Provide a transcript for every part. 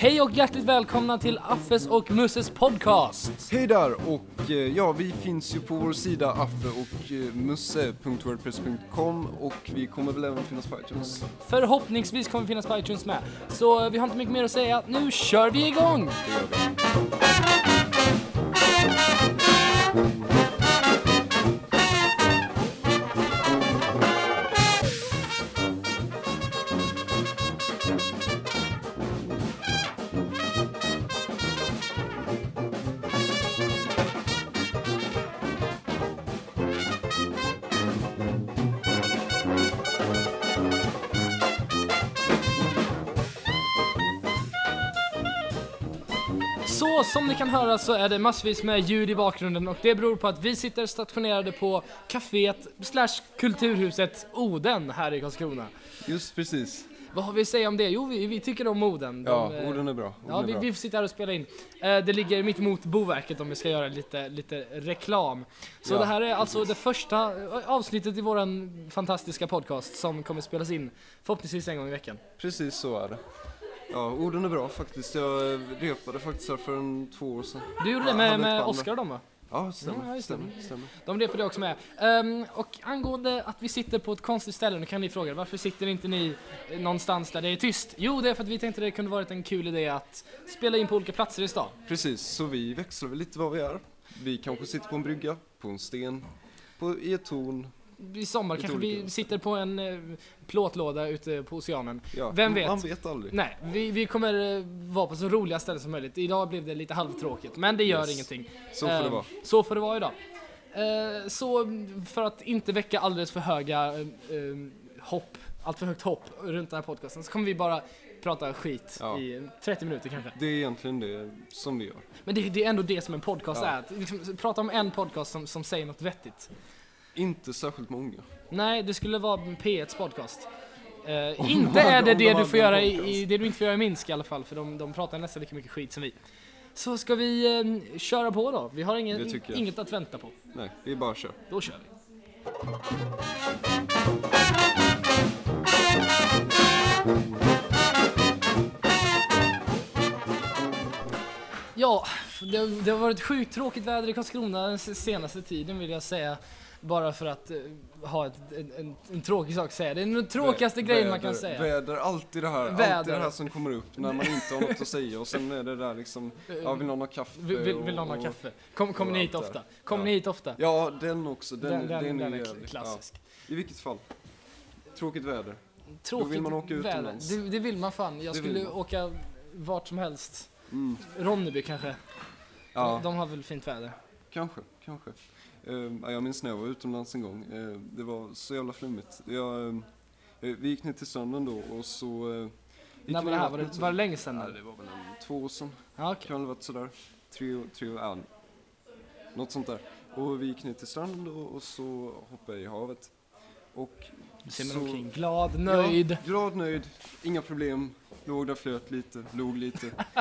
Hej och hjärtligt välkomna till Affes och Musses podcast. Hej där och eh, ja, vi finns ju på vår sida affe och eh, musse.wordpress.com och vi kommer väl även finnas på iTunes. Förhoppningsvis kommer vi finnas på iTunes med. Så eh, vi har inte mycket mer att säga. Nu kör vi igång! Det gör vi. Så som ni kan höra så är det massvis med ljud i bakgrunden och det beror på att vi sitter stationerade på kaféet slash kulturhuset Oden här i Karlskrona. Just precis. Vad har vi att säga om det? Jo, vi, vi tycker om Oden. De, Ja, eh, orden är bra. Orden Ja, vi, bra. vi sitter här och spelar in. Eh, det ligger mitt emot Boverket om vi ska göra lite, lite reklam. Så Ja, det här är alltså det första eh, avsnittet i våran fantastiska podcast som kommer spelas in förhoppningsvis en gång i veckan. Precis så är det. Ja, orden är bra faktiskt. Jag eh, repade faktiskt här för en två år sedan. Du gjorde det med, med och dem va? Ja, stämmer. Ja, stämmer, stämmer. De repade också med. Ehm, och angående att vi sitter på ett konstigt ställe, nu kan ni fråga varför sitter inte ni eh, någonstans där det är tyst? Jo, det är för att vi tänkte det kunde varit en kul idé att spela in på olika platser i stan. Precis, så vi växlar väl lite vad vi är. Vi kanske sitter på en brygga, på en sten, på, i ett torn. I sommar Lite kanske vi olika. sitter på en eh, plåtlåda ute på oceanen. Ja, Vem vet? Man vet aldrig. Nej, vi, vi kommer eh, vara på så roliga ställen som möjligt. Idag blev det lite halvtråkigt, men det gör Yes. ingenting. Så får det Eh, vara. Så får det vara idag. Eh, så för att inte väcka alldeles för höga eh, eh, hopp, allt för högt hopp runt den här podcasten så kommer vi bara prata skit Ja. i 30 minuter kanske. Det är egentligen det som vi gör. Men det, det är ändå det som en podcast Ja. är. Att liksom, prata om en podcast som, som säger något vettigt. Inte särskilt många. Nej, det skulle vara P1s podcast. Eh, inte är det det du får göra i, i, det du inte får göra i Minsk i alla fall, för de, de pratar nästan lika mycket skit som vi. Så ska vi eh, köra på då? Vi har ingen, inget att vänta på. Nej, vi bara kör. Då kör vi. Ja, det, det har varit sjukt tråkigt väder i Karlskrona den senaste tiden vill jag säga. Bara för att eh, ha ett, en, en, en tråkig sak att säga. Det är den tråkigaste Vä- grejen man kan väder- säga. Väder, alltid det här, alltid Väder. det här som kommer upp när man inte har något att säga och sen är det där liksom, ja vill någon ha kaffe? Vill, vill, vill någon ha kaffe? Kom, kommer och ni hit ofta? Kommer Ja. ni hit ofta? Ja, den också, den, den, den, den, den är klassisk. Ja. I vilket fall. Tråkigt väder. Tråkigt vill man åka väder. utomlands. Det, det vill man fan. Jag Det skulle åka vart som helst. Mm. Ronneby kanske. Ja, De har väl fint väder. kanske, kanske. Uh, jag minns när jag var utomlands en gång, Eh, det var så jävla flummigt. Jag, eh, vi gick ner till stranden då och så... eh, När var det här? Var det, var det länge sedan? Ja, det var väl en, två år sedan. Ja, okej. kan väl varit sådär tre, tre, ja, något sånt där. Och vi gick ner till stranden då och så hoppade jag i havet. Och ser så- omkring. Glad, nöjd. Ja, glad, nöjd, inga problem. Låg där, flöt lite, log lite.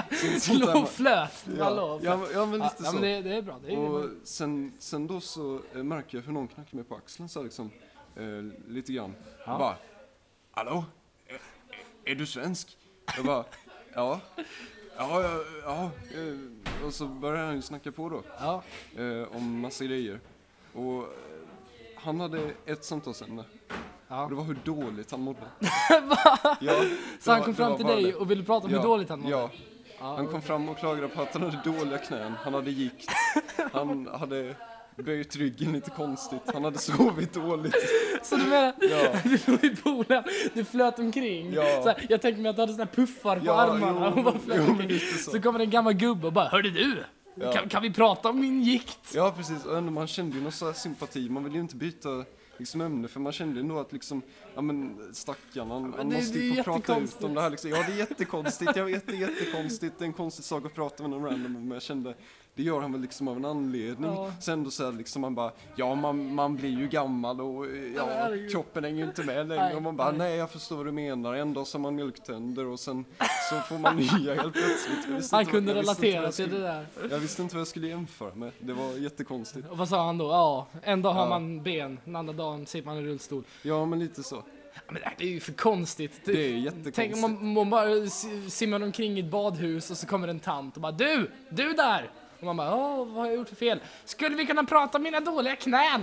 Man- flöt. ja, Hallå. ja, men- ja, men Ja, lite ja, så. men det, det är bra. Det är, Och sen, sen då så eh, märker jag hur någon knackar mig på axeln så här liksom, eh, lite grann. Ja. Och bara, hallå? Är, är du svensk? Jag bara, ja. Ja, ja, ja. eh, Och så börjar han ju snacka på då, ja. eh, om massa grejer. Och eh, han hade ett samtalsämne. Och Ja. det var hur dåligt han mådde. Ja, Så han var- kom fram till dig och ville prata om hur Ja, dåligt han mådde? Ja, han kom fram och klagade på att han hade dåliga knän, han hade gikt, han hade böjt ryggen lite konstigt, han hade sovit dåligt. Så du menar, Ja, du låg i poolen, du flöt omkring. Ja. Så här, jag tänkte mig att du hade såna här puffar på Ja, armarna jo, och bara flöt jo, omkring. så. Så kommer en gammal gubbe och bara Hörde du? Ja. Kan, kan vi prata om min gikt? ja precis, och ändå man kände ju någon här sympati, man ville ju inte byta liksom ämne för man kände ändå att liksom, ja men stackarn, han, han det- måste ju få prata ut om det här liksom. Ja det är jättekonstigt, jag vet det är jättekonstigt, det är en konstig sak att prata med någon random men jag kände det gör han väl liksom av en anledning. Ja. Sen då så liksom man bara, ja man, man blir ju gammal och eh, ja, kroppen hänger ju inte med längre och man bara, nej. jag förstår vad du menar, en dag så har man mjölktänder och sen så får man nya helt plötsligt. Han kunde vad relatera till det där. Jag visste inte vad jag skulle jämföra med, det var jättekonstigt. Och vad sa han då? Ja, en dag har Ja. man ben, en annan dag sitter man i rullstol. Ja men lite så. Men det här är ju för konstigt. Det är jättekonstigt. Tänk om man, man bara simmar omkring i ett badhus och så kommer en tant och bara Du! Du där! Och man bara Åh, vad har jag gjort för fel? Skulle vi kunna prata om mina dåliga knän?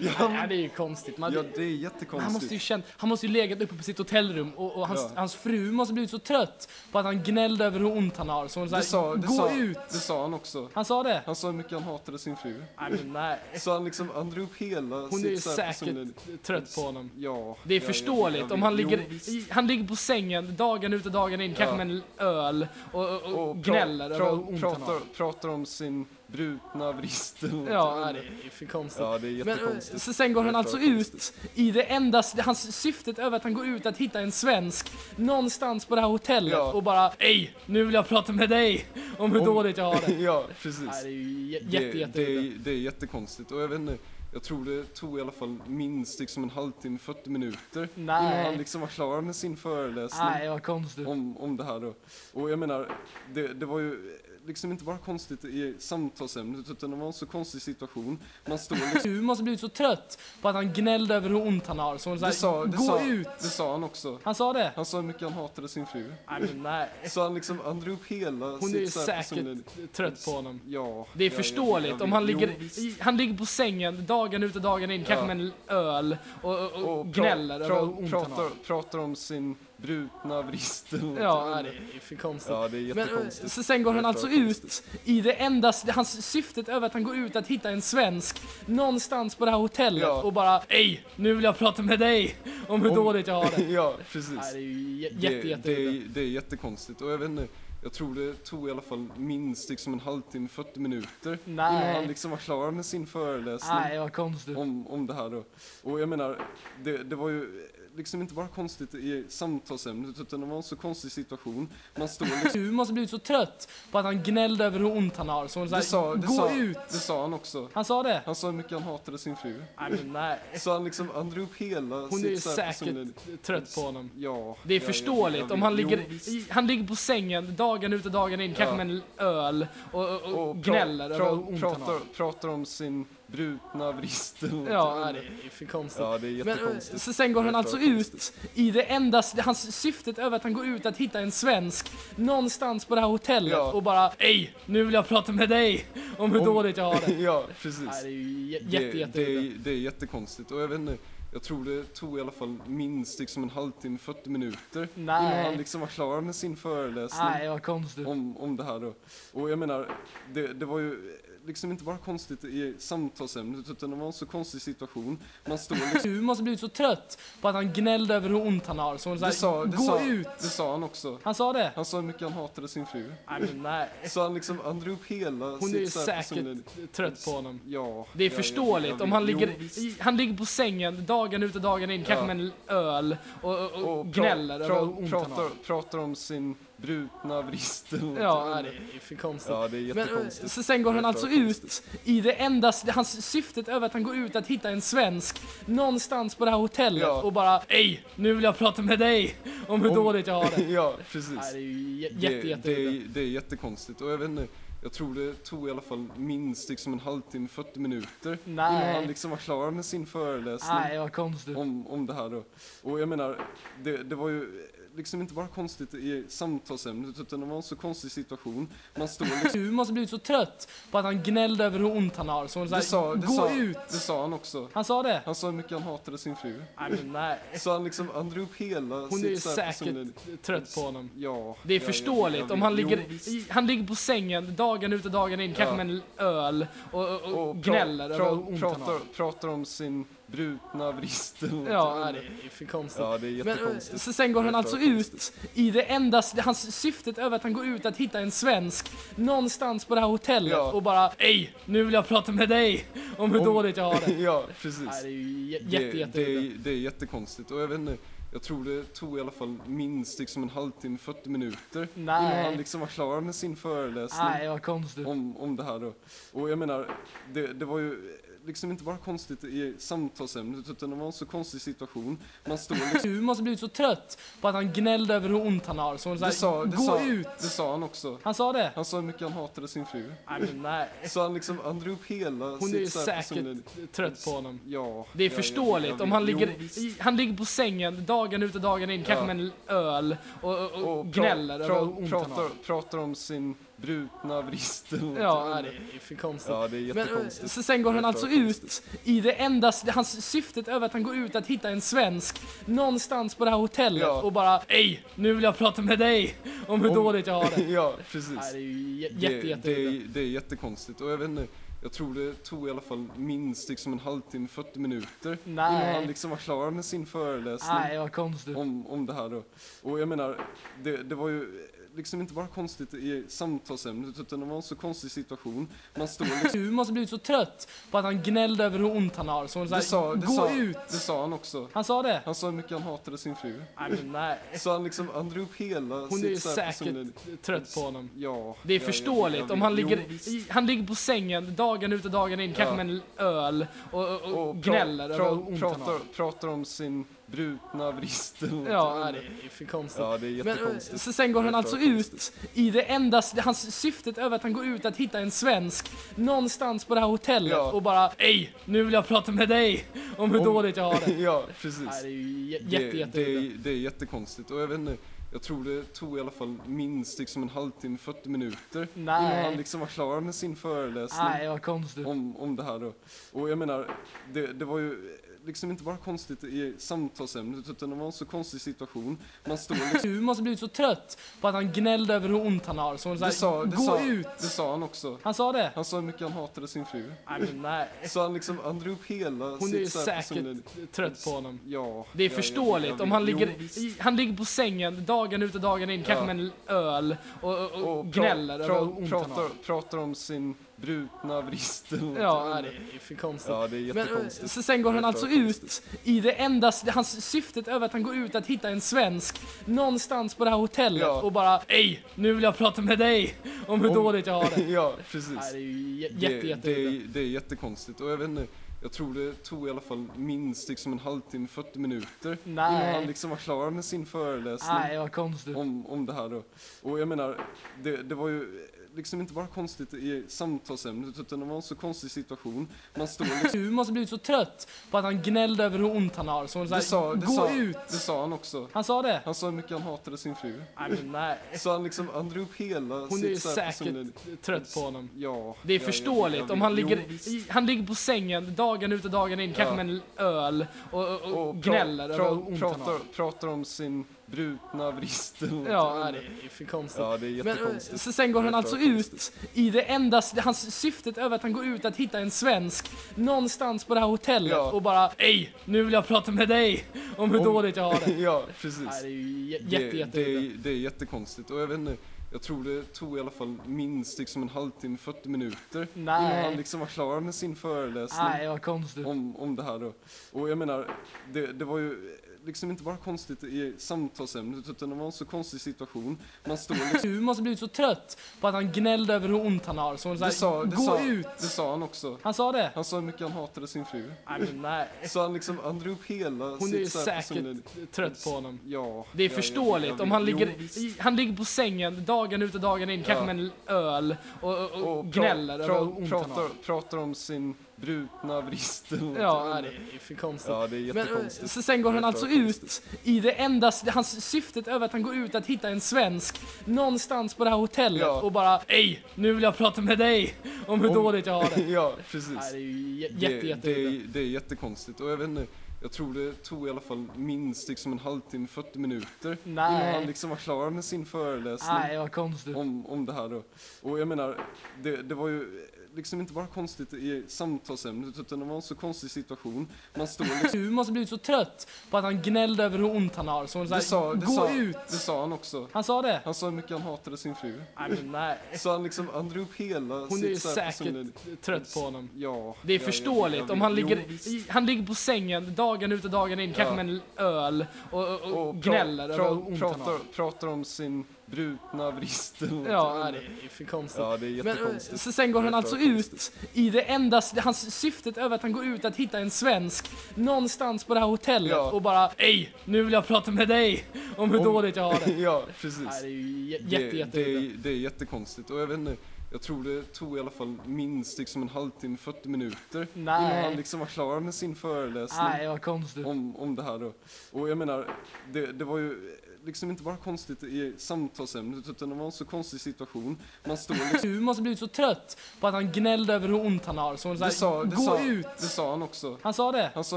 Ja, det är ju konstigt. Man, Ja, det är han, jättekonstigt. måste ju känt, han måste ju legat uppe på sitt hotellrum och, och hans, Ja. hans fru måste blivit så trött på att han gnällde över hur ont han har. Så hon sa Gå sa, ut! Det sa han också. Han sa det? Han sa hur mycket han hatade sin fru. Nej, men nej. Så han liksom, han drog upp hela Hon är ju sitt så här säkert trött på honom. Ja. Det är ja, jag om han ligger, han ligger på sängen dagen ut och dagen in, kanske Ja. med en öl och, och, och, Och pra- gnäller över hur pra- ont han har. pratar, pratar om sin brutna vrist eller något. Ja, det är för konstigt. Ja, det är Men, eh, jättekonstigt. så sen går han alltså ut i det enda, hans syftet över att han går ut att hitta en svensk någonstans på det här hotellet Ja. och bara Ej, nu vill jag prata med dig om hur Om- dåligt jag har det. ja, precis. Nej, det är ju jä- det, jätte, jätte, det, är, det är jättekonstigt och jag vet inte, jag tror det tog i alla fall minst liksom en halvtimme, 40 minuter innan Nej. han liksom var klar med sin föreläsning Nej, vad konstigt. om, om det här då. Och jag menar, det, det var ju liksom inte bara konstigt i samtalsämnet utan det var en så konstig situation. Man står liksom Du måste blivit så trött på att han gnällde över hur ont han har. Så hon sa det sa, det, Gå sa, ut! det sa han också. Han sa det? Han sa hur mycket han hatade sin fru. Nej, men nej. Så han liksom, han drog upp hela Hon är ju sitt så här säkert personliga- trött på honom. Ja. Det är ja, förståeligt jag- jag om han ligger, visst. han ligger på sängen dagen ut och dagen in, kanske Ja. med en öl och, och, och, och pra- gnäller över hur pra- ont han har. pratar, pratar om sin brutna vrist eller något. Ja, det är för konstigt. Ja, det är Men, eh, jättekonstigt. så sen går han alltså ut i det enda, hans syftet över att han går ut att hitta en svensk någonstans på det här hotellet Ja. och bara Ej, nu vill jag prata med dig om hur Om- dåligt jag har det. ja, precis. Nej, det är ju jä- det, jätte, jätte, det, är, det är jättekonstigt och jag vet inte, jag tror det tog i alla fall minst liksom en halvtimme, 40 minuter Nej. innan han liksom var klar med sin föreläsning Nej, vad konstigt. om, om det här då. Och jag menar, det, det var ju liksom inte bara konstigt i samtalsämnet utan det var en så konstig situation. Man står liksom Du måste blivit så trött på att han gnällde över hur ont han har. Så hon sa det sa, det Gå sa, ut! Det sa han också. Han sa det? Han sa hur mycket han hatade sin fru. Nej, men nej. Så han liksom, han drog upp hela Hon är ju sitt så här säkert personliga- trött på honom. Ja. Det är ja, förståeligt jag- jag om han ligger, visst. han ligger på sängen dagen ut och dagen in, kanske Ja. med en öl och, och, och, och pra- gnäller över hur pra- ont han har. pratar, pratar om sin brutna vrist eller något. Ja, det är för konstigt. Ja, det är Men, eh, jättekonstigt. så sen går han alltså ut i det enda, hans syftet över att han går ut att hitta en svensk någonstans på det här hotellet Ja. och bara Ej, nu vill jag prata med dig om hur Om- dåligt jag har det. ja, precis. Nej, det är ju jä- det, jätte, jätte, det, är, det är jättekonstigt och jag vet inte, jag tror det tog i alla fall minst liksom en halvtimme, 40 minuter Nej. innan han liksom var klar med sin föreläsning Nej, vad konstigt. om, om det här då. Och jag menar, det, det var ju liksom inte bara konstigt i samtalsämnet utan det var en så konstig situation. Man står liksom Du måste blivit så trött på att han gnällde över hur ont han har. Så hon sa det sa, det Gå sa, ut! Det sa han också. Han sa det? Han sa hur mycket han hatade sin fru. Nej, men nej. Så han liksom, han drog upp hela Hon är ju sitt så här säkert personliga- trött på honom. Ja. Det är ja, förståeligt jag- jag om han ligger, Jo, visst. i, han ligger på sängen dagen ut och dagen in, kanske Ja. med en öl och, och, och, och pra- gnäller över hur pra- ont han har. pratar, pratar om sin brutna vrist eller något. Ja, det är för konstigt. Ja, det är Men, eh, jättekonstigt. så sen går han alltså ut i det enda, hans syftet över att han går ut att hitta en svensk någonstans på det här hotellet Ja. och bara Ej, nu vill jag prata med dig om hur Om- dåligt jag har det. ja, precis. Nej, det är ju jä- det, jätte, jätte, det, är, det är jättekonstigt och jag vet inte, jag tror det tog i alla fall minst liksom en halvtimme, 40 minuter Nej. innan han liksom var klar med sin föreläsning Nej, vad konstigt. om, om det här då. Och jag menar, det, det var ju liksom inte bara konstigt i samtalsämnet utan det var en så konstig situation. Man står liksom Du måste blivit så trött på att han gnällde över hur ont han har. Så hon det sa, det Gå sa, ut! Det sa han också. Han sa det? Han sa hur mycket han hatade sin fru. Nej, men nej. Så han liksom, han drog upp hela Hon är ju sitt så här säkert trött på honom. Ja. Det är ja, förståeligt jag- jag om vet. han ligger, Jo, han ligger på sängen dagen ut och dagen in, kanske Ja. med en öl och, och, och, och pra- gnäller över hur pra- ont han har. pratar, pratar om sin brutna vrist eller något. Ja, det är för konstigt. Ja, det är Men, jättekonstigt. så sen går han alltså ut i det enda, hans syftet över att han går ut att hitta en svensk någonstans på det här hotellet Ja. och bara Ej, nu vill jag prata med dig om hur Om- dåligt jag har det. ja, precis. Nej, det är ju jä- det, jätte, jätte, det, är, det är jättekonstigt och jag vet inte, jag tror det tog i alla fall minst liksom en halvtimme, 40 minuter Nej. innan han liksom var klar med sin föreläsning Nej, vad konstigt. om, om det här då. Och jag menar, det, det var ju liksom inte bara konstigt i samtalsämnet utan det var en så konstig situation. Man står liksom... Du måste blivit så trött på att han gnällde över hur ont han har. Så hon Det sa, sa, det, gå sa, ut! det sa han också. Han sa det? Han sa hur mycket han hatade sin fru. Nej, men nej. Så han liksom, han drog upp hela Hon är ju sitt så här säkert trött på honom. Ja. Det är ja, jag- förståeligt jag om han ligger, i- han ligger på sängen dagen ut och dagen in, kanske Ja. med en öl och, och, och, Och gnäller över hur ont han har. pratar om sin brutna vrist eller något. Ja, nej, det är för konstigt. Ja, det är Men, jättekonstigt. så sen går han alltså ut i det enda, hans syftet över att han går ut att hitta en svensk någonstans på det här hotellet Ja. och bara Ej, nu vill jag prata med dig om hur Om- dåligt jag har det. ja, precis. Nej, det är ju jä- det, jätte, jätte, det, är, det är jättekonstigt och jag vet inte, jag tror det tog i alla fall minst liksom en halvtimme, 40 minuter innan han Nej, liksom var klar med sin föreläsning nej vad konstigt. om, om det här då. Och jag menar, det, det var ju liksom inte bara konstigt i samtalsämnet utan det var en så konstig situation. Man står liksom... Du måste blivit så trött på att han gnällde över hur ont han har. Så hon sa, Det sa, gå sa, ut! det sa han också. Han sa det? Han sa hur mycket han hatade sin fru. Nej, men nej. Så han liksom, han drog upp hela Hon är ju sitt så här säkert personliga- trött på honom. Ja. Det är ja, jag- förståeligt jag om vet. han Jo, ligger, i- han ligger på sängen dagen ut och dagen in, kanske Ja. med en öl och, och, och, och pra- gnäller över hur pra- ont han har. pratar om sin brutna vrist eller något. Ja, det är för konstigt. Ja, det är Men, eh, jättekonstigt. så sen går Det han alltså ut i det enda, hans syftet över att han går ut att hitta en svensk någonstans på det här hotellet Ja. och bara Ej, nu vill jag prata med dig om hur Om- dåligt jag har det. ja, precis. Nej, det är ju jä- det, jätte, jätte, det, är, det är jättekonstigt och jag vet inte, jag tror det tog i alla fall minst liksom en halvtimme, 40 minuter innan han Nej, liksom var klar med sin föreläsning nej vad konstigt. om, om det här då. Och jag menar, det, det var ju liksom inte bara konstigt i samtalsämnet utan det var en så konstig situation. Man står liksom... Du måste blivit så trött på att han gnällde över hur ont han har. Så sa, Det sa, det gå sa, ut! det sa han också. Han sa det? Han sa hur mycket han hatade sin fru. Nej, men nej. Så han liksom, han drog upp hela Hon är ju sitt så här säkert personliga- trött på honom. Ja. Det är ja, jag- förståeligt jag om han Jo, ligger, i- han ligger på sängen dagen ut och dagen in, kanske med en öl och, och, och, gnäller över hur ont han har. pratar, pratar om sin brutna vrist eller. Ja, nej, det är för konstigt. ja, det är Men, eh, jättekonstigt. så sen går Det han alltså ut i det enda, hans syftet över att han går ut att hitta en svensk någonstans på det här hotellet Ja. och bara Ej, nu vill jag prata med dig om hur Om- dåligt jag har det. ja, precis. Nej, det är ju jä- det, jätte, jätte, det, är, det är jättekonstigt och jag vet inte, jag tror det tog i alla fall minst liksom en halvtimme, 40 minuter innan han Nej, liksom var klar med sin föreläsning nej vad konstigt. om, om det här då. Och jag menar, det, det var ju liksom inte bara konstigt i samtalsämnet utan det var en så konstig situation. Man står liksom... Du måste blivit så trött på att han gnällde över hur ont han har. Så hon sa, Det sa, gå sa, ut! det sa han också. Han sa det? Han sa hur mycket han hatade sin fru. Nej, men nej. Så han liksom, han drog upp hela Hon är ju sitt så här säkert personliga- trött på honom. Ja. Det är ja, jag- förståeligt jag om vet. han ligger, han ligger på sängen dagen ut och dagen in, kanske Ja. med en öl och, och, och, och gnäller över hur ont han har. pratar, pratar om sin brutna vrist eller något. Ja, nej, det är för konstigt. ja, det är Men, eh, jättekonstigt. så sen går han alltså ut i det enda, hans syftet över att han går ut att hitta en svensk någonstans på det här hotellet Ja. och bara Ej, nu vill jag prata med dig om hur Om- dåligt jag har det. ja, precis. Nej, det är ju jä- det, jätte, jätte, det, är, det är jättekonstigt och jag vet inte, jag tror det tog i alla fall minst liksom en halvtimme, 40 minuter innan han Nej, liksom var klar med sin föreläsning nej vad konstigt. om, om det här då. Och jag menar, det, det var ju liksom inte bara konstigt i samtalsämnet utan det var en så konstig situation. Man står liksom... Du måste blivit så trött på att han gnällde över hur ont han har. Så Det sa, det gå sa, ut! det sa han också. Han sa det? Han sa hur mycket han hatade sin fru. Nej, men nej. Så han liksom, han drog upp hela Hon är ju sitt så här säkert personliga- trött på honom. Ja. Det är ja, jag- förståeligt jag om vet. han Jo, ligger, visst. han ligger på sängen dagen ut och dagen in, kanske Ja. med en öl och, och, och, och pra- gnäller över hur pra- ont han har. pratar, pratar om sin brutna vrist eller något. Ja, nej, det är för konstigt. Ja, det är Men, eh, jättekonstigt. så sen går han alltså ut i det enda, hans syftet över att han går ut att hitta en svensk någonstans på det här hotellet Ja. och bara Ej, nu vill jag prata med dig om hur Om- dåligt jag har det. ja, precis. Nej, det är ju jä- det, jätte, jätte, det, är, det är jättekonstigt och jag vet inte, jag tror det tog i alla fall minst liksom en halvtimme, 40 minuter innan han Nej, liksom var klar med sin föreläsning nej vad konstigt. om, om det här då. Och jag menar, det, det var ju liksom inte bara konstigt i samtalsämnet utan det var en så konstig situation. Man står liksom... Du måste blivit så trött på att han gnällde över hur ont han har. Så hon sa, sa, gå sa, ut! det sa han också. Han sa det? Han sa hur mycket han hatade sin fru. Nej, men nej. Så han liksom, han drog upp hela Hon är ju sitt så här säkert personliga- trött på honom. Ja. Det är ja, jag- förståeligt jag om han ligger, i- han ligger på sängen dagen ut och dagen in, kanske Ja. med en öl och, och, och, och gnäller över hur ont han har. pratar, pratar om sin brutna vristen. Ja, nej, det är för konstigt. Ja, det är Men, eh, jättekonstigt. så sen går han alltså ut i det enda, hans syftet är att han går ut att hitta en svensk någonstans på det här hotellet Ja. och bara Ej, nu vill jag prata med dig om hur Om- dåligt jag har det. ja, precis. Nej, det är ju jä- det, jätte, jätte, det, är, det är jättekonstigt och jag vet inte, jag tror det tog i alla fall minst liksom en halvtimme, 40 minuter innan han Nej, liksom var klar med sin föreläsning nej vad konstigt. om, om det här då. Och jag menar, det, det var ju liksom inte bara konstigt i samtalsämnet utan det var en så konstig situation. Man står liksom Du måste blivit så trött på att han gnällde över hur ont han har. Så hon det sa, det, gå sa, ut! det sa han också. Han sa det? Han sa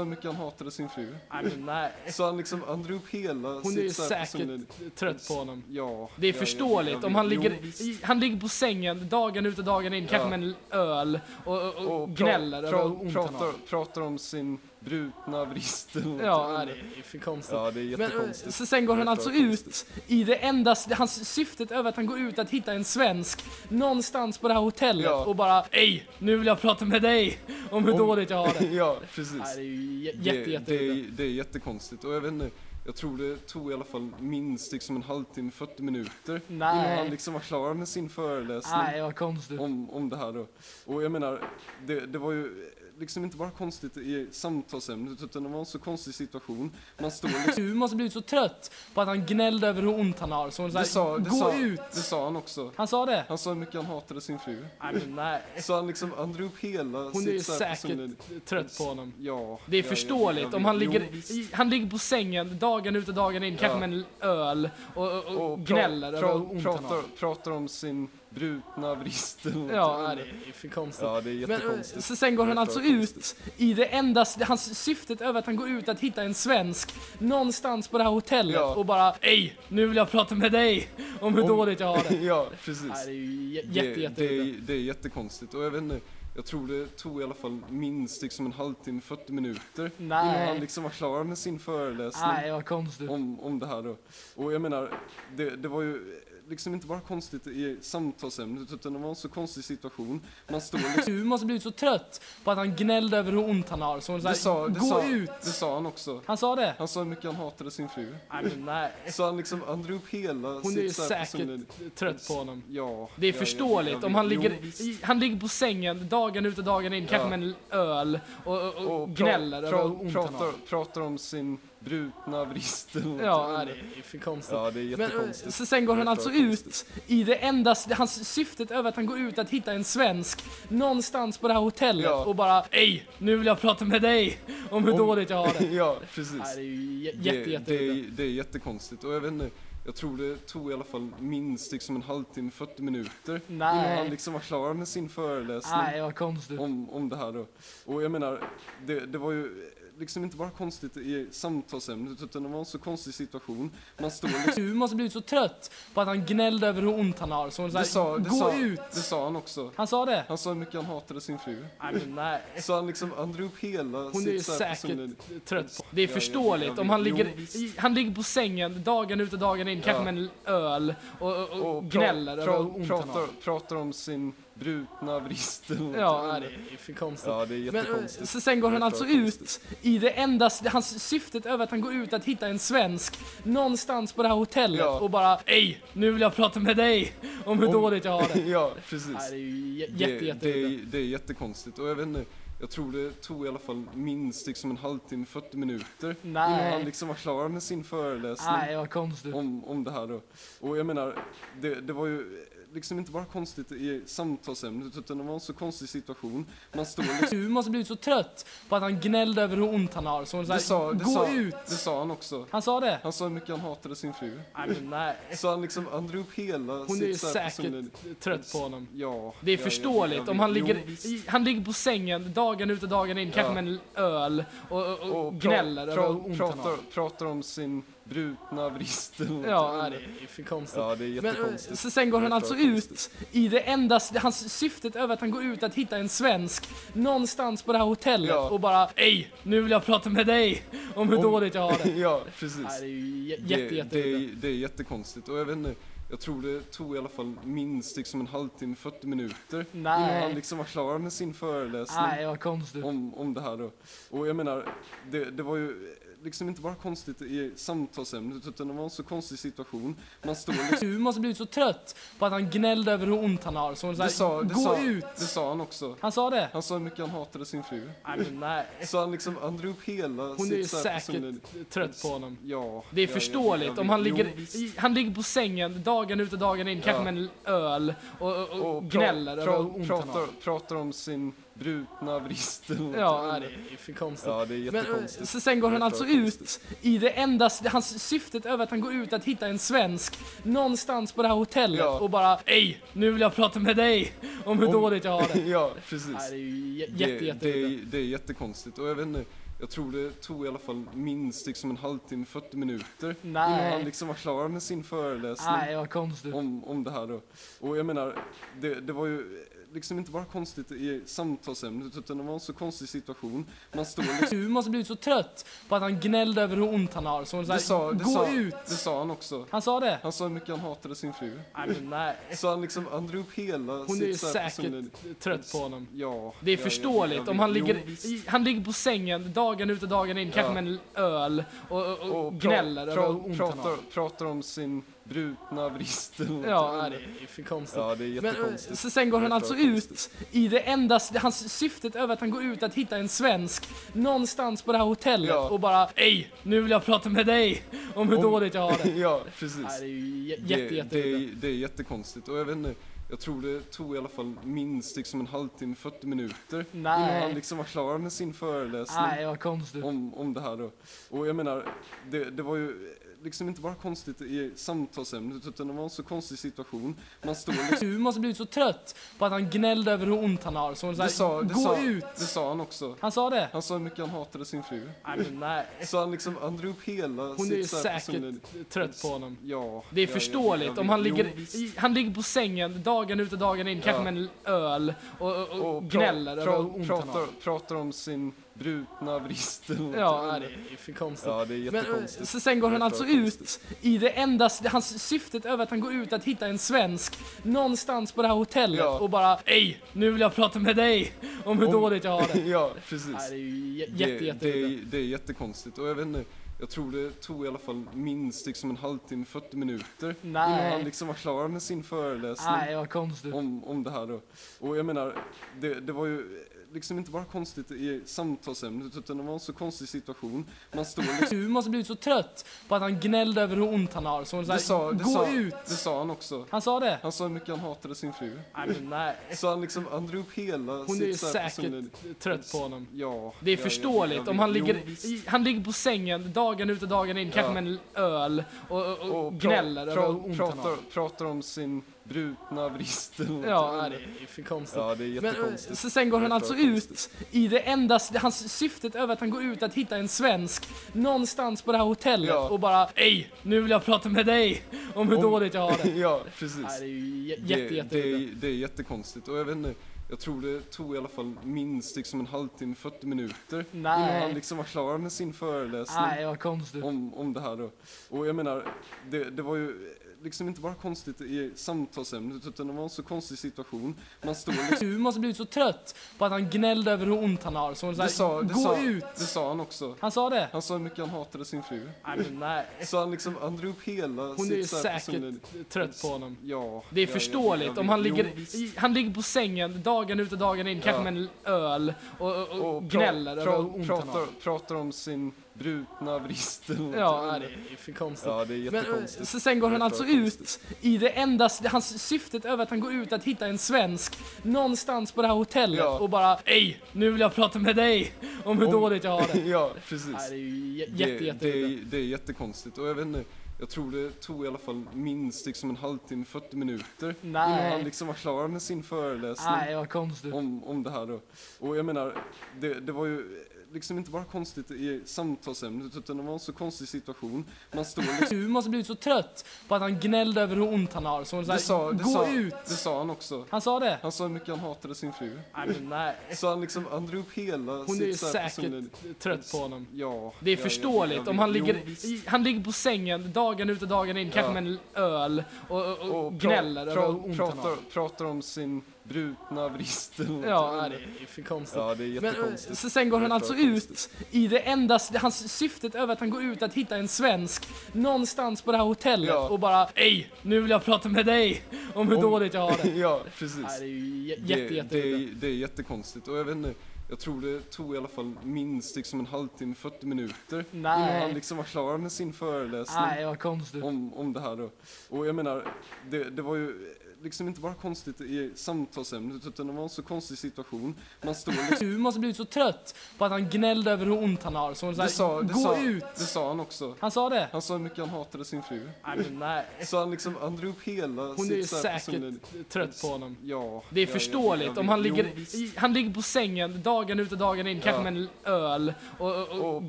hur mycket han hatade sin fru. Nej, men nej. Så han liksom, han drog upp hela Hon är ju sitt så här säkert personliga- trött på honom. Ja. Det är ja, jag- förståeligt jag om han Jo, ligger, i- han ligger på sängen dagen ut och dagen in, kanske Ja. med en öl och, och, och, och pra- gnäller över hur pra- ont han har. pratar, pratar om sin brutna vrist eller något. Ja, nej, det är för konstigt. ja, det är Men, jättekonstigt. så sen går Det han alltså ut i det enda, hans syftet är att han går ut att hitta en svensk någonstans på det här hotellet Ja. och bara Ej, nu vill jag prata med dig om hur Om- dåligt jag har det. ja, precis. Nej, det är ju jä- det, jätte, jätte, det, är, det är jättekonstigt och jag vet inte, jag tror det tog i alla fall minst liksom en halvtimme, 40 minuter innan han Nej, liksom var klar med sin föreläsning nej vad konstigt. om, om det här då. Och jag menar, det, det var ju liksom inte bara konstigt i samtalsämnet utan det var en så konstig situation. Man står liksom Du måste blivit så trött på att han gnällde över hur ont han har. Så hon sa, sa, gå sa, ut! det sa han också. Han sa det? Han sa hur mycket han hatade sin fru. Nej, men nej. Så han liksom, han drog upp hela Hon är ju sitt så här säkert personliga- trött på honom. Ja. Det är ja, jag- förståeligt jag om han Jo, ligger, i- han ligger på sängen dagen ut och dagen in, kanske med en öl och, och, och, och gnäller över hur ont han har. pratar, pratar om sin brutna vrist. Ja, det är för konstigt. ja, det är Men, jättekonstigt. så sen går Det han alltså ut i det enda, hans syftet är att han går ut att hitta en svensk någonstans på det här hotellet Ja. och bara Ej, nu vill jag prata med dig om hur Om- dåligt jag har det. ja, precis. Nej, det är ju jä- det, jätte, jätte, det, är, det är jättekonstigt och jag vet inte, jag tror det tog i alla fall minst liksom en halvtimme, 40 minuter innan han Nej, liksom var klar med sin föreläsning nej vad konstigt. om, om det här då. Och jag menar, det, det var ju liksom inte bara konstigt i samtalsämnet utan det var en så konstig situation. Man står liksom Du måste blivit så trött på att han gnällde över hur ont han har. Så hon sa, sa, gå sa, ut! det sa han också. Han sa det? Han sa hur mycket han hatade sin fru. Nej, men nej. Så han liksom, han drog upp hela Hon är ju sitt så här säkert personliga- trött på honom. Ja. Det är ja, jag- förståeligt jag om han Jo, ligger, i- han ligger på sängen dagen ut och dagen in, kanske Ja. med en öl och, och, och, och pra- gnäller över hur pra- ont han har. pratar, pratar om sin brutna vrist eller något. Ja, nej, det är för konstigt. ja, det är Men, eh, jättekonstigt. så sen går han alltså ut i det enda, hans syftet är att han går ut att hitta en svensk någonstans på det här hotellet Ja. och bara Ej, nu vill jag prata med dig om hur Om- dåligt jag har det. ja, precis. Nej, det är ju jä- det, jätte, jätte, det, är, det är jättekonstigt och jag vet inte, jag tror det tog i alla fall minst liksom en halvtimme, 40 minuter innan han Nej, liksom var klar med sin föreläsning nej vad konstigt. om, om det här då. Och jag menar, det, det var ju liksom inte bara konstigt i samtalsämnet utan det var en så konstig situation. Man står liksom Du måste blivit så trött på att han gnällde över hur ont han har. Så hon sa, det sa, gå sa, ut! det sa han också. Han sa det? Han sa hur mycket han hatade sin fru. Nej, men nej. Så han liksom, han drog upp hela Hon är ju sitt så här säkert personliga- trött Det är förståeligt om han ligger, i- han ligger på sängen dagen ut och dagen in, kanske Ja. med en öl och, och, och, och pra- gnäller över hur pra- ont han har. pratar, pratar om sin brutna vrist eller något. Ja, nej, det är för konstigt. ja, det är Men, eh, så sen går han alltså ut i det enda, hans syftet är att han går ut att hitta en svensk någonstans på det här hotellet Ja. och bara Ej, nu vill jag prata med dig om hur Om- dåligt jag har det. ja, precis. Nej, det är ju jä- det, jätte, jätte, det, är, det är jättekonstigt och jag vet inte, jag tror det tog i alla fall minst liksom en halvtimme, 40 minuter innan han Nej, liksom var klar med sin föreläsning nej vad konstigt. om, om det här då. Och jag menar, det, det var ju liksom inte bara konstigt i samtalsämnet utan det var en så konstig situation. Man står liksom Du måste blivit så trött på att han gnällde över hur ont han har. Så hon sa, det sa, det gå sa, ut! det sa han också. Han sa det? Han sa hur mycket han hatade sin fru. Nej, men nej. Så han liksom, han drog upp hela Hon är sitt här säkert personliga- trött på honom. Ja. Det är ja, förståeligt jag- om han jo, ligger, i- han ligger på sängen dagen ut och dagen in, kanske Ja. med en öl och, och, och, och pra- gnäller pra- över hur ont han pratar, har. pratar om sin brutna vrist eller något. Ja, nej, det är för konstigt. ja, det är Men, eh, jättekonstigt. så sen går han alltså ut i det enda, hans syftet är att han går ut att hitta en svensk någonstans på det här hotellet Ja. och bara Ej, nu vill jag prata med dig om hur Om- dåligt jag har det. ja, precis. Nej, det är ju jä- det, jätte, jätte, det, är, det är jättekonstigt och jag vet inte, jag tror det tog i alla fall minst liksom en halvtimme, 40 minuter innan han Nej, liksom var klar med sin föreläsning nej vad konstigt. om, om det här då. Och jag menar, det, det var ju liksom inte bara konstigt i samtalsämnet utan det var en så konstig situation. Man står liksom... Du måste blivit så trött på att han gnällde över hur ont han har. Så hon Det sa, det, gå sa, ut! det sa han också. Han sa det? Han sa hur mycket han hatade sin fru. Nej, men nej. Så han liksom, han drog upp hela Hon är ju sitt så här säkert trött på honom. Ja. Det är ja, förståeligt jag om han ligger, Jo, han ligger på sängen dagen ut och dagen in, kanske Ja. med en öl och, och, och, Och pra- gnäller över hur pra, ont han pratar, har. pratar om sin brutna vrist eller något. Ja, nej, det är för konstigt. ja, det är Men, eh, jättekonstigt. så sen går han alltså ut i det enda, hans syftet över att han går ut att hitta en svensk någonstans på det här hotellet Ja. och bara Ej, nu vill jag prata med dig om hur Om- dåligt jag har det. ja, precis. Nej, det är ju jä- det, jätte, jätte, det, är, det är jättekonstigt och jag vet inte, jag tror det tog i alla fall minst liksom en halvtimme, 40 minuter innan Nej. han liksom var klar med sin föreläsning Nej, vad konstigt. om, om det här då. Och jag menar, det, det var ju liksom inte bara konstigt i samtalsämnet utan det var en så konstig situation. Man står liksom... Du måste blivit så trött på att han gnällde över hur ont han har. Så hon sa, Det sa, det, gå sa, ut! det sa han också. Han sa det? Han sa hur mycket han hatade sin fru. Nej, men nej. Så han liksom, han drog upp hela Hon är sitt här säkert personliga- trött på honom. Ja. Det är ja, förståeligt jag- om han ligger, Jo, han ligger på sängen dagen ut och dagen in, kanske Ja. med en öl och, och, och, och pra- gnäller pra- över hur ont han pratar, har. pratar om sin brutna vrist eller något. Ja, nej, det är för konstigt. Ja, det är Men, eh, jättekonstigt. så sen går han alltså ut i det enda, hans syftet över att han går ut att hitta en svensk någonstans på det här hotellet Ja. och bara Ej, nu vill jag prata med dig om hur Om- dåligt jag har det. ja, precis. Nej, det är ju jätte, jätte, det, är, det är jättekonstigt och jag vet inte, jag tror det tog i alla fall minst liksom en halvtimme, 40 minuter Nej. innan han liksom var klar med sin föreläsning Nej, vad konstigt. om, om det här då. Och jag menar, det, det var ju liksom inte bara konstigt i samtalsämnet utan det var en så konstig situation. Man står liksom... Du måste blivit så trött på att han gnällde över hur ont han har. Så hon sa, Det sa, det, gå sa, ut! det sa han också. Han sa det? Han sa hur mycket han hatade sin fru. Nej, men nej. Så han liksom, han drog upp hela Hon är ju sitt så här säkert trött på honom. Ja. Det är ja, förståeligt jag- om han ligger, Jo, han ligger på sängen dagen ut och dagen in, kanske Ja. med en öl och, och, och, och pra- gnäller pra- över hur ont han pratar, har. pratar om sin brutna vrist eller något. Ja, det är för konstigt. Ja, det är Men, jättekonstigt. eh, så sen går han alltså ut i det enda, hans syftet över att han går ut att hitta en svensk någonstans på det här hotellet Ja. och bara Ej, nu vill jag prata med dig om hur Om- dåligt jag har det. ja, precis. Nej, det är ju jätte, jätte, det, är, det är jättekonstigt och jag vet inte, jag tror det tog i alla fall minst liksom en halvtimme, 40 minuter Nej. innan han liksom var klar med sin föreläsning Nej, vad konstigt. om, om det här då. Och jag menar, det, det var ju liksom inte bara konstigt i samtalsämnet utan det var en så konstig situation. Man står liksom... Du måste blivit så trött på att han gnällde över hur ont han har. Så hon Det sa, det, gå sa, ut! det sa han också. Han sa det? Han sa hur mycket han hatade sin fru. Nej, men nej. Så han liksom, han drog upp hela Hon sitt är säkert personliga- trött på honom. Ja. Det är ja, förståeligt jag- om jag han ligger, i, han ligger på sängen dagen ut och dagen in, kanske Ja. med en öl och, och, och, och pra- gnäller pra- över hur ont han pratar, har. pratar om sin brutna vrist eller något. Ja, det är för konstigt. Ja, det är Men, eh, jättekonstigt. så sen går han alltså ut i det enda, hans syftet över att han går ut att hitta en svensk någonstans på det här hotellet Ja. och bara Ej, nu vill jag prata med dig om hur Om- dåligt jag har det. ja, precis. Nej, det är ju jätte, jätte, det, är, det är jättekonstigt och jag vet inte, jag tror det tog i alla fall minst liksom en halvtimme, 40 minuter Nej. innan han liksom var klar med sin föreläsning Nej, vad konstigt. om, om det här då. Och jag menar, det, det var ju liksom inte bara konstigt i samtalsämnet utan det var en så konstig situation. Man står liksom... Du måste blivit så trött på att han gnällde över hur ont han har. Så hon Det sa, det, gå sa, ut! det sa han också. Han sa det? Han sa hur mycket han hatade sin fru. Nej, men nej. Så han liksom, han drog upp hela Hon sitt är säkert personliga- trött på honom. Ja. Det är ja, förståeligt jag- om jag han ligger, i, han ligger på sängen dagen ut och dagen in, kanske Ja. med en öl och, och, och, och gnäller pra- över hur ont han pratar, har. pratar om sin brutna vrist eller något. Ja, det är för konstigt. Ja, det är Men, eh, jättekonstigt. så sen går han alltså ut i det enda, hans syftet över att han går ut att hitta en svensk någonstans på det här hotellet Ja. och bara Ej, nu vill jag prata med dig om hur Om- dåligt jag har det. ja, precis. Nej, det är ju jä- det, jätte, jätte, det, är, det är jättekonstigt och jag vet inte, jag tror det tog i alla fall minst liksom en halvtimme, 40 minuter Nej. innan han liksom var klar med sin föreläsning Nej, vad konstigt. om, om det här då. Och jag menar, det, det var ju liksom inte bara konstigt i samtalsämnet utan det var en så konstig situation. Man står liksom... Du måste blivit så trött på att han gnällde över hur ont han har. Så hon Det sa, det, gå sa, ut! det sa han också. Han sa det? Han sa hur mycket han hatade sin fru. Nej, men nej. Så han liksom, han drog upp hela Hon sitt är ju säkert personliga- trött på honom. Ja. Det är ja, förståeligt jag- om han ligger, han ligger på sängen dagen ut och dagen in, kanske Ja. med en öl och, och, och, och pra- gnäller pra- över hur ont han pratar, har. pratar om sin brutna vrist eller något. Ja, det är för konstigt. Ja, det är Men, jättekonstigt. eh, så sen går han alltså ut i det enda, hans syftet över att han går ut att hitta en svensk någonstans på det här hotellet Ja. och bara Ej, nu vill jag prata med dig om hur Om- dåligt jag har det. ja, precis. Nej, det är ju jä- det, jätte, jätte, det, är, det är jättekonstigt och jag vet inte, jag tror det tog i alla fall minst liksom en halvtimme, 40 minuter Nej. innan han liksom var klar med sin föreläsning Nej, vad konstigt. om, om det här då. Och jag menar, det, det var ju liksom inte bara konstigt i samtalsämnet utan det var en så konstig situation. Man står liksom Du måste blivit så trött på att han gnällde över hur ont han har. Så hon det sa, sa, det, gå sa, ut! det sa han också. Han sa det? Han sa hur mycket han hatade sin fru. Nej, men nej. Så han liksom, han drog upp hela Hon är sitt ju så här personliga- säkert trött på honom. Ja. Det är jag- förståeligt jag- jag om han ligger, i, han ligger på sängen dagen ut och dagen in, kanske Ja. med en öl och, och, och, och pra-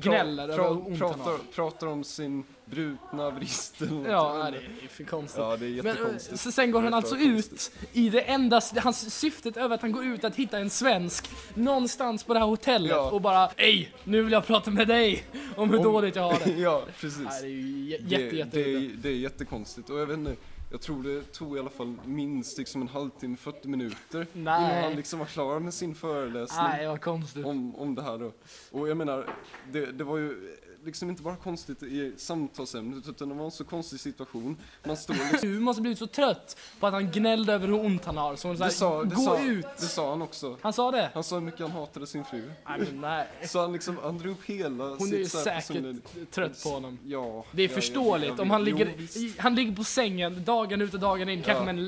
gnäller pra- över hur ont han pratar, har. pratar om sin brutna vrist eller något. Ja, det är för konstigt. Ja, det är Men, jättekonstigt. eh, så sen går han alltså ut i det enda, hans syftet över att han går ut att hitta en svensk någonstans på det här hotellet Ja. och bara Ej, nu vill jag prata med dig om hur Om- dåligt jag har det. ja, precis. Nej, det är ju jä- det, jätte, jätte, det, är, det är jättekonstigt och jag vet inte, jag tror det tog i alla fall minst liksom en halvtimme, 40 minuter Nej. innan han liksom var klar med sin föreläsning Nej, vad konstigt. om, om det här då. Och jag menar, det, det var ju liksom inte bara konstigt i samtalsämnet utan det var en så konstig situation. Man står liksom Du måste blivit så trött på att han gnällde över hur ont han har. Så hon det sa, det, gå sa, ut! det sa han också. Han sa det? Han sa hur mycket han hatade sin fru. Nej, men nej. Så han liksom, han drog upp hela Hon sitt är ju säkert trött på honom. Ja. Det är jag- förståeligt jag- om han jo, ligger, i, han ligger på sängen dagen ut och dagen in, kanske Ja. med en